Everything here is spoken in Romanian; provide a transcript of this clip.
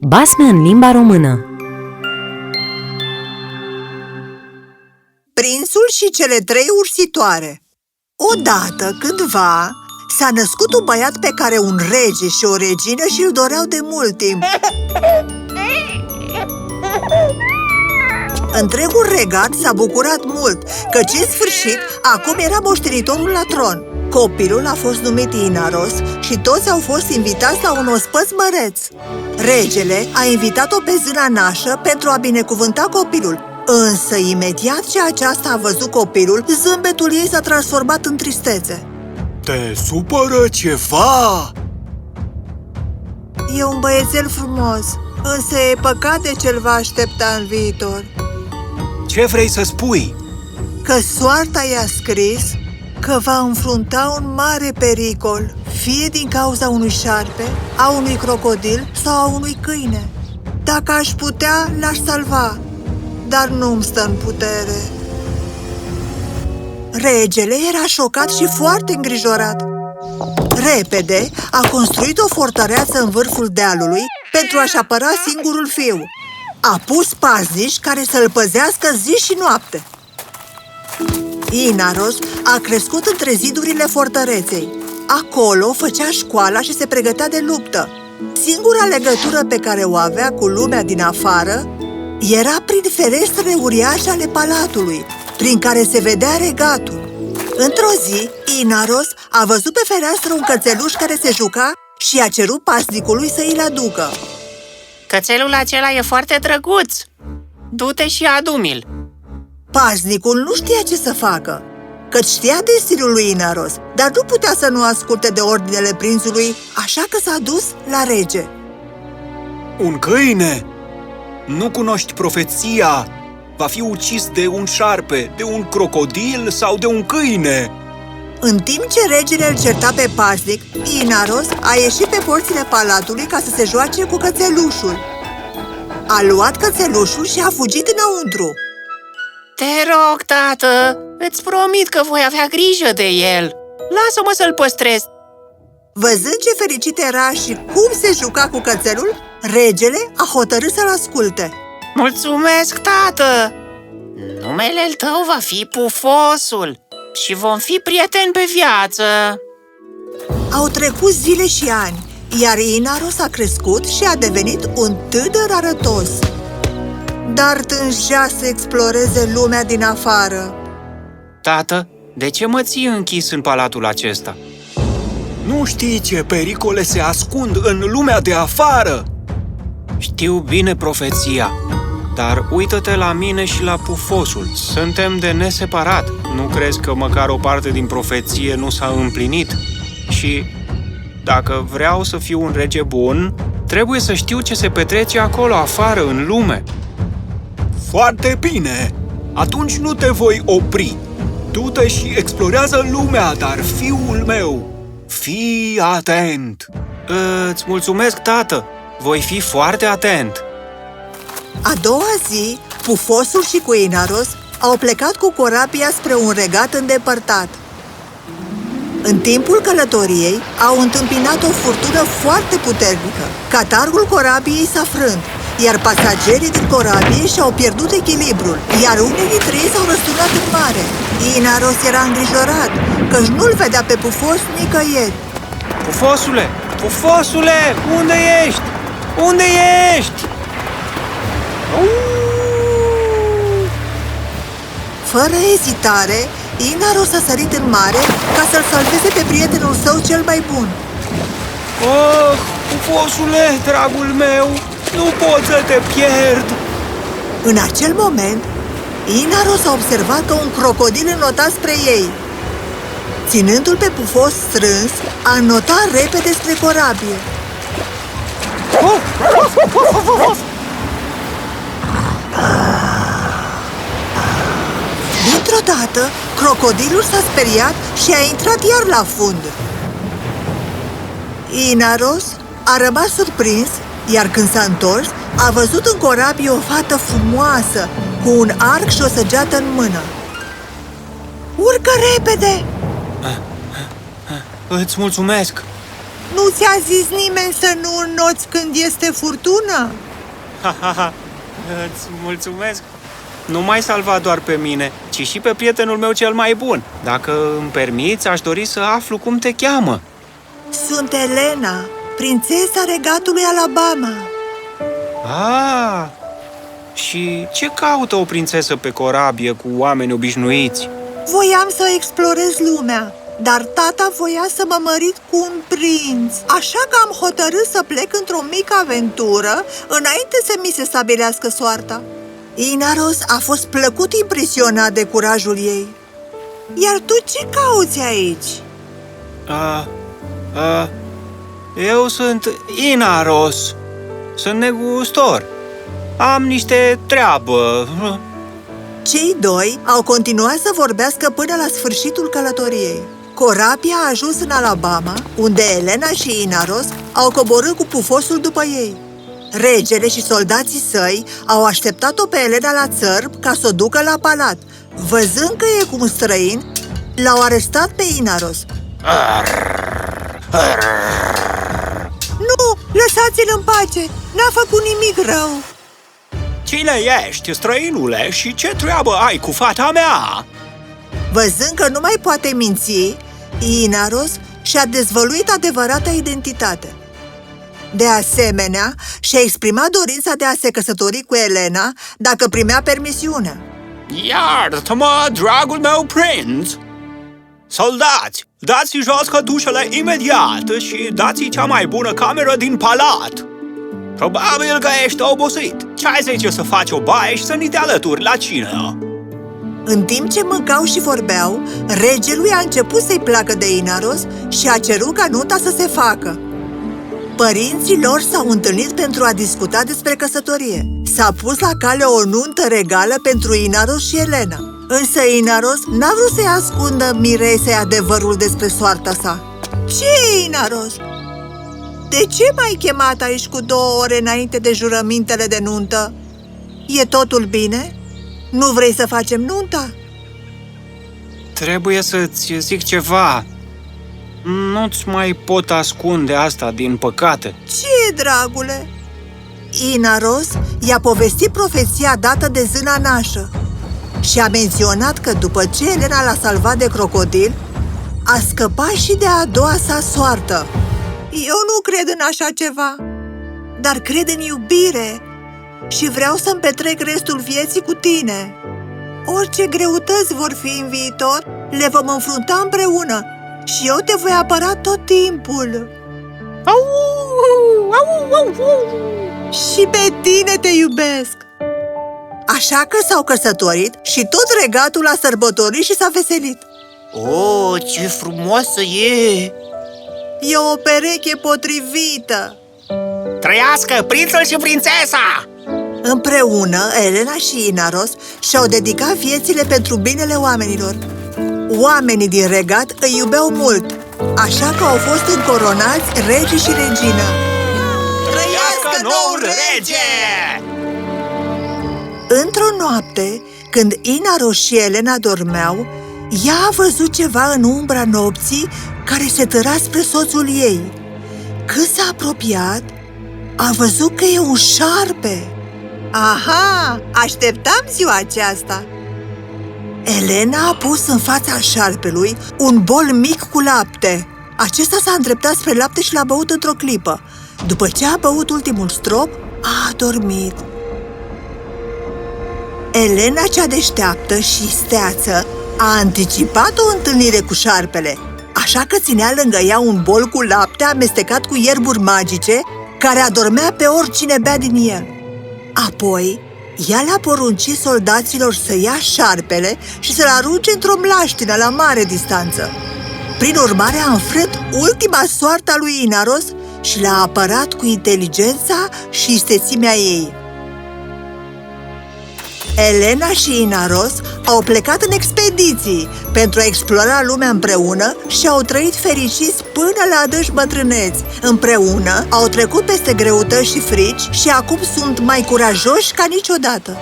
Basme în limba română. Prințul și cele trei ursitoare. Odată, cândva, s-a născut un băiat pe care un rege și o regină și-l doreau de mult timp. Întregul regat s-a bucurat mult, căci în sfârșit acum era moștenitorul la tron Copilul a fost numit Inaros și toți au fost invitați la un ospăț măreț Regele a invitat-o pe zâna nașă pentru a binecuvânta copilul Însă, imediat ce aceasta a văzut copilul, zâmbetul ei s-a transformat în tristețe Te supără ceva? E un băiețel frumos, însă e păcat de ce-l va aștepta în viitor Ce vrei să spui? Că soarta i-a scris că va înfrunta un mare pericol, fie din cauza unui șarpe, a unui crocodil sau a unui câine. Dacă aș putea, l-aș salva, dar nu-mi stă în putere. Regele era șocat și foarte îngrijorat. Repede a construit o fortăreață în vârful dealului pentru a-și apăra singurul fiu. A pus paznici care să-l păzească zi și noapte. Inaros a crescut între zidurile fortăreței. Acolo făcea școala și se pregătea de luptă. Singura legătură pe care o avea cu lumea din afară era prin ferestrele uriașe ale palatului, prin care se vedea regatul. Într-o zi, Inaros a văzut pe fereastră un cățeluș care se juca și a cerut pasnicului să îl aducă. Cățelul acela e foarte drăguț! Du-te și adu-mi-l! Pasnicul nu știa ce să facă, căci știa destinul lui Inaros, dar nu putea să nu asculte de ordinele prințului, așa că s-a dus la rege. Un câine? Nu cunoști profeția? Va fi ucis de un șarpe, de un crocodil sau de un câine? În timp ce regele îl certa pe pasnic, Inaros a ieșit pe porțile palatului ca să se joace cu cățelușul. A luat cățelușul și a fugit înăuntru. Te rog, tată, îți promit că voi avea grijă de el. Lasă-mă să-l păstrez. Văzând ce fericit era și cum se juca cu cățelul, regele a hotărât să-l asculte. Mulțumesc, tată! Numele tău va fi Pufosul și vom fi prieteni pe viață. Au trecut zile și ani, iar Inaros a crescut și a devenit un tânăr arătos. Dar tângea să exploreze lumea din afară. Tată, de ce mă ții închis în palatul acesta? Nu știi ce pericole se ascund în lumea de afară? Știu bine profeția, dar uită-te la mine și la pufosul. Suntem de neseparat. Nu crezi că măcar o parte din profeție nu s-a împlinit? Și dacă vreau să fiu un rege bun, trebuie să știu ce se petrece acolo afară, în lume. Foarte bine! Atunci nu te voi opri. Du-te și explorează lumea, dar fiul meu, fii atent! Îți mulțumesc, tată! Voi fi foarte atent! A doua zi, Pufosul și cu Inaros au plecat cu corabia spre un regat îndepărtat. În timpul călătoriei au întâmpinat o furtună foarte puternică. Catargul corabiei s-a frânt, iar pasagerii din corabie și-au pierdut echilibrul, iar unii dintre ei s-au răsturnat în mare. Inaros era îngrijorat, căci nu-l vedea pe Pufos nicăieri. Pufosule! Pufosule! Unde ești? Unde ești? Fără ezitare, Inaros a sărit în mare ca să-l salveze pe prietenul său cel mai bun. Oh, pufosule, dragul meu, nu pot să te pierd! În acel moment, Inaros a observat că un crocodil înota spre ei. Ținându-l pe pufos strâns, a notat repede spre corabie. Dintr-o dată, crocodilul s-a speriat și a intrat iar la fund. Inaros a rămas surprins, iar când s-a întors, a văzut în corabie o fată frumoasă, cu un arc și o săgeată în mână. Urcă repede! Îți mulțumesc! Nu ți-a zis nimeni să nu înnoți când este furtună? Ha, ha, ha. Îți mulțumesc! Nu mai salva doar pe mine, ci și pe prietenul meu cel mai bun. Dacă îmi permiți, aș dori să aflu cum te cheamă. Sunt Elena, prințesa regatului Alabama. Ah, și ce caută o prințesă pe corabie cu oameni obișnuiți? Voiam să explorez lumea, dar tata voia să mă mărit cu un prinț. Așa că am hotărât să plec într-o mică aventură înainte să mi se stabilească soarta. Inaros a fost plăcut impresionat de curajul ei. Iar tu ce cauți aici? A, a, eu sunt Inaros. Sunt negustor. Am niște treabă. Cei doi au continuat să vorbească până la sfârșitul călătoriei. Corabia a ajuns în Alabama, unde Elena și Inaros au coborât cu pufosul după ei. Regele și soldații săi au așteptat-o pe Elena la țărb ca să o ducă la palat. Văzând că e cu un străin, l-au arestat pe Inaros. Nu, lăsați-l în pace! N-a făcut nimic rău! Cine ești, străinule, și ce treabă ai cu fata mea? Văzând că nu mai poate minți, Inaros și-a dezvăluit adevărata identitate. De asemenea, și-a exprimat dorința de a se căsători cu Elena dacă primea permisiunea. Iartă-mă, dragul meu prinț! Soldați, dați jos cătușele imediat și dați cea mai bună cameră din palat! Probabil că ești obosit. Ce ai zice să faci o baie și să ni te alături la cină? În timp ce mâncau și vorbeau, regelui a început să-i placă de Inaros și a cerut ca nunta să se facă. Părinții lor s-au întâlnit pentru a discuta despre căsătorie. S-a pus la cale o nuntă regală pentru Inaros și Elena. Însă Inaros n-a vrut să-i ascundă miresei adevărul despre soarta sa. Ce, Inaros? De ce m-ai chemat aici cu două ore înainte de jurămintele de nuntă? E totul bine? Nu vrei să facem nunta? Trebuie să-ți zic ceva. Nu-ți mai pot ascunde asta, din păcate. Ce, dragule? Inaros i-a povestit profeția dată de zâna nașă și a menționat că după ce Elena l-a salvat de crocodil, a scăpat și de a doua sa soartă. Eu nu cred în așa ceva, dar cred în iubire și vreau să-mi petrec restul vieții cu tine. Orice greutăți vor fi în viitor, le vom înfrunta împreună și eu te voi apăra tot timpul. Au, au, au, au. Și pe tine te iubesc! Așa că s-au căsătorit și tot regatul a sărbătorit și s-a veselit. Oh, ce frumoasă e! E o pereche potrivită! Trăiască prințul și prințesa! Împreună, Elena și Inaros și-au dedicat viețile pentru binele oamenilor. Oamenii din regat îi iubeau mult, așa că au fost încoronați regi și regină. Trăiască noul rege! Într-o noapte, când Inaros și Elena dormeau, ea a văzut ceva în umbra nopții care se tăra spre soțul ei. Când s-a apropiat, a văzut că e un șarpe. Aha, așteptam ziua aceasta! Elena a pus în fața șarpelui un bol mic cu lapte. Acesta s-a îndreptat spre lapte și l-a băut într-o clipă. După ce a băut ultimul strop, a adormit. Elena cea deșteaptă și steață a anticipat o întâlnire cu șarpele, așa că ținea lângă ea un bol cu lapte amestecat cu ierburi magice care adormea pe oricine bea din el. Apoi, ea le-a poruncit soldaților să ia șarpele și să-l arunce într-o mlaștină la mare distanță. Prin urmare, a înfrânt ultima soartă a lui Inaros și l-a apărat cu inteligența și istețimea ei. Elena și Inaros au plecat în expediții pentru a explora lumea împreună și au trăit fericiți până la adânci bătrâneți. Împreună au trecut peste greutăți și frici și acum sunt mai curajoși ca niciodată.